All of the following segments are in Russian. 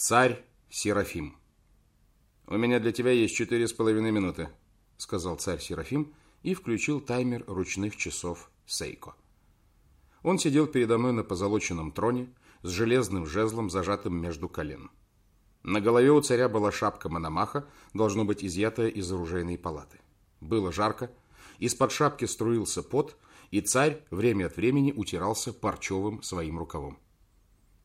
Царь Серафим. «У меня для тебя есть четыре с половиной минуты», — сказал царь Серафим и включил таймер ручных часов Сейко. Он сидел передо мной на позолоченном троне с железным жезлом, зажатым между колен. На голове у царя была шапка Мономаха, должно быть изъятая из оружейной палаты. Было жарко, из-под шапки струился пот, и царь время от времени утирался парчевым своим рукавом.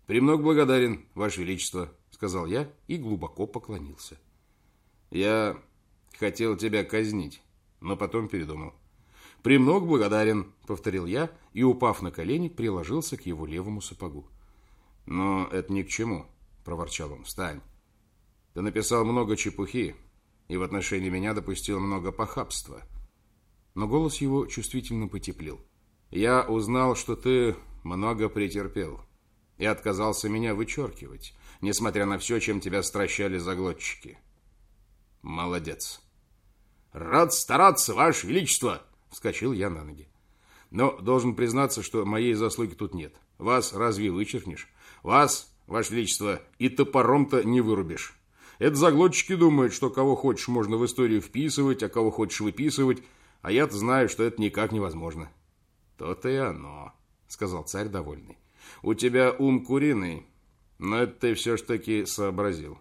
«Премног благодарен, Ваше Величество», сказал я и глубоко поклонился. Я хотел тебя казнить, но потом передумал. «Премног благодарен», — повторил я и, упав на колени, приложился к его левому сапогу. «Но это ни к чему», — проворчал он. «Встань. Ты написал много чепухи и в отношении меня допустил много похабства». Но голос его чувствительно потеплел. «Я узнал, что ты много претерпел и отказался меня вычеркивать, несмотря на все, чем тебя стращали заглотчики. Молодец. Рад стараться, Ваше Величество, вскочил я на ноги. Но должен признаться, что моей заслуги тут нет. Вас разве вычеркнешь? Вас, Ваше Величество, и топором-то не вырубишь. Это заглотчики думают, что кого хочешь можно в историю вписывать, а кого хочешь выписывать, а я-то знаю, что это никак невозможно. То-то и оно, сказал царь довольный. У тебя ум куриный, но это ты все ж таки сообразил.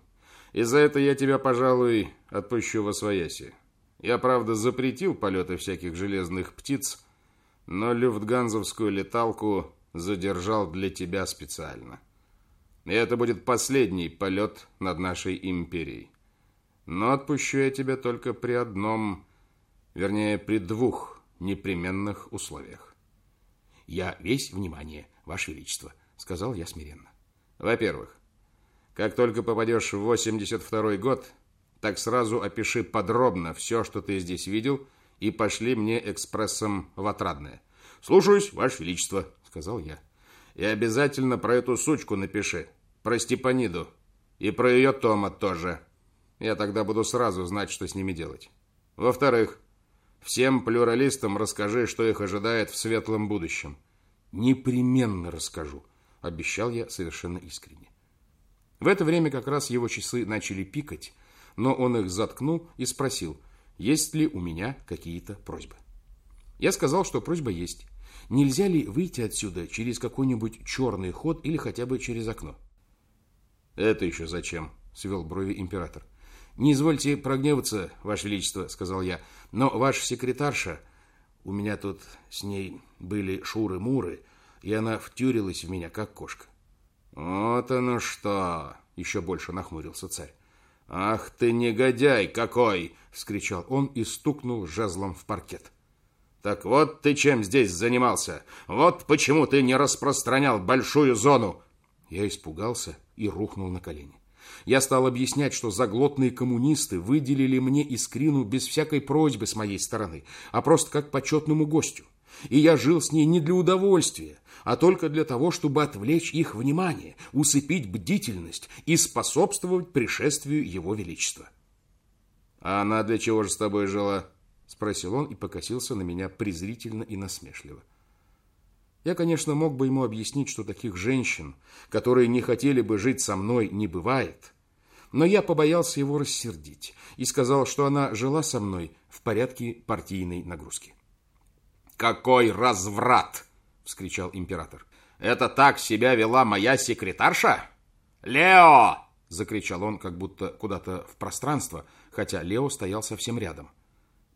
И за это я тебя, пожалуй, отпущу во свояси. Я, правда, запретил полеты всяких железных птиц, но люфтганзовскую леталку задержал для тебя специально. И это будет последний полет над нашей империей. Но отпущу я тебя только при одном, вернее, при двух непременных условиях. Я весь внимание, Ваше Величество, сказал я смиренно. Во-первых, как только попадешь в 82 год, так сразу опиши подробно все, что ты здесь видел, и пошли мне экспрессом в Отрадное. «Слушаюсь, Ваше Величество», — сказал я. «И обязательно про эту сучку напиши, про Степаниду, и про ее Тома тоже. Я тогда буду сразу знать, что с ними делать. Во-вторых, всем плюралистам расскажи, что их ожидает в светлом будущем». «Непременно расскажу», обещал я совершенно искренне. В это время как раз его часы начали пикать, но он их заткнул и спросил, есть ли у меня какие-то просьбы. Я сказал, что просьба есть. Нельзя ли выйти отсюда через какой-нибудь черный ход или хотя бы через окно? Это еще зачем? свел брови император. Не извольте прогневаться, ваше величество, сказал я, но ваша секретарша, у меня тут с ней были шуры-муры, и она втюрилась в меня, как кошка. «Вот оно что!» — еще больше нахмурился царь. «Ах ты негодяй какой!» — вскричал он и стукнул жезлом в паркет. «Так вот ты чем здесь занимался! Вот почему ты не распространял большую зону!» Я испугался и рухнул на колени. Я стал объяснять, что заглотные коммунисты выделили мне искрину без всякой просьбы с моей стороны, а просто как почетному гостю. И я жил с ней не для удовольствия, а только для того, чтобы отвлечь их внимание, усыпить бдительность и способствовать пришествию Его Величества. «А она для чего же с тобой жила?» – спросил он и покосился на меня презрительно и насмешливо. Я, конечно, мог бы ему объяснить, что таких женщин, которые не хотели бы жить со мной, не бывает, но я побоялся его рассердить и сказал, что она жила со мной в порядке партийной нагрузки. «Какой разврат!» — вскричал император. «Это так себя вела моя секретарша? Лео!» — закричал он, как будто куда-то в пространство, хотя Лео стоял совсем рядом.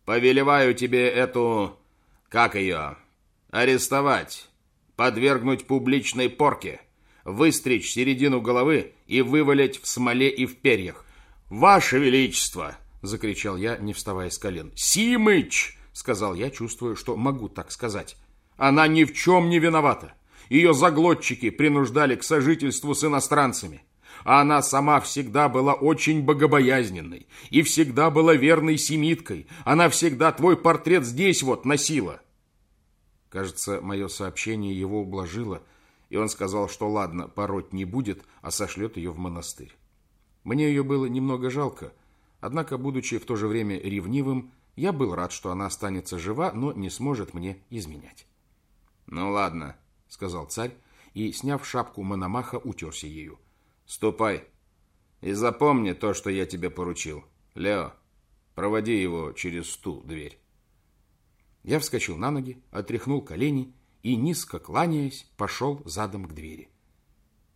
«Повелеваю тебе эту... как ее? Арестовать, подвергнуть публичной порке, выстричь середину головы и вывалить в смоле и в перьях. Ваше Величество!» — закричал я, не вставая с колен. «Симыч!» — сказал я, чувствуя, что могу так сказать. Она ни в чем не виновата. Ее заглотчики принуждали к сожительству с иностранцами. А она сама всегда была очень богобоязненной и всегда была верной семиткой. Она всегда твой портрет здесь вот носила. Кажется, мое сообщение его ублажило, и он сказал, что ладно, пороть не будет, а сошлет ее в монастырь. Мне ее было немного жалко, однако, будучи в то же время ревнивым, я был рад, что она останется жива, но не сможет мне изменять. «Ну ладно», — сказал царь, и, сняв шапку Мономаха, утерся ею. «Ступай. И запомни то, что я тебе поручил. Лео, проводи его через ту дверь. Я вскочил на ноги, отряхнул колени и, низко кланяясь, пошел задом к двери.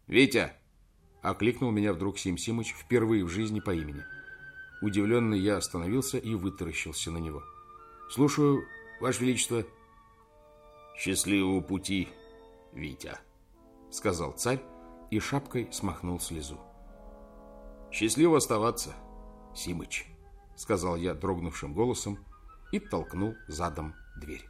«Витя!» — окликнул меня вдруг Сим Симыч впервые в жизни по имени. Удивленный я остановился и вытаращился на него. «Слушаю, Ваше Величество». «Счастливого пути, Витя», — сказал царь и шапкой смахнул слезу. «Счастливо оставаться, Симыч», — сказал я дрогнувшим голосом и толкнул задом дверь.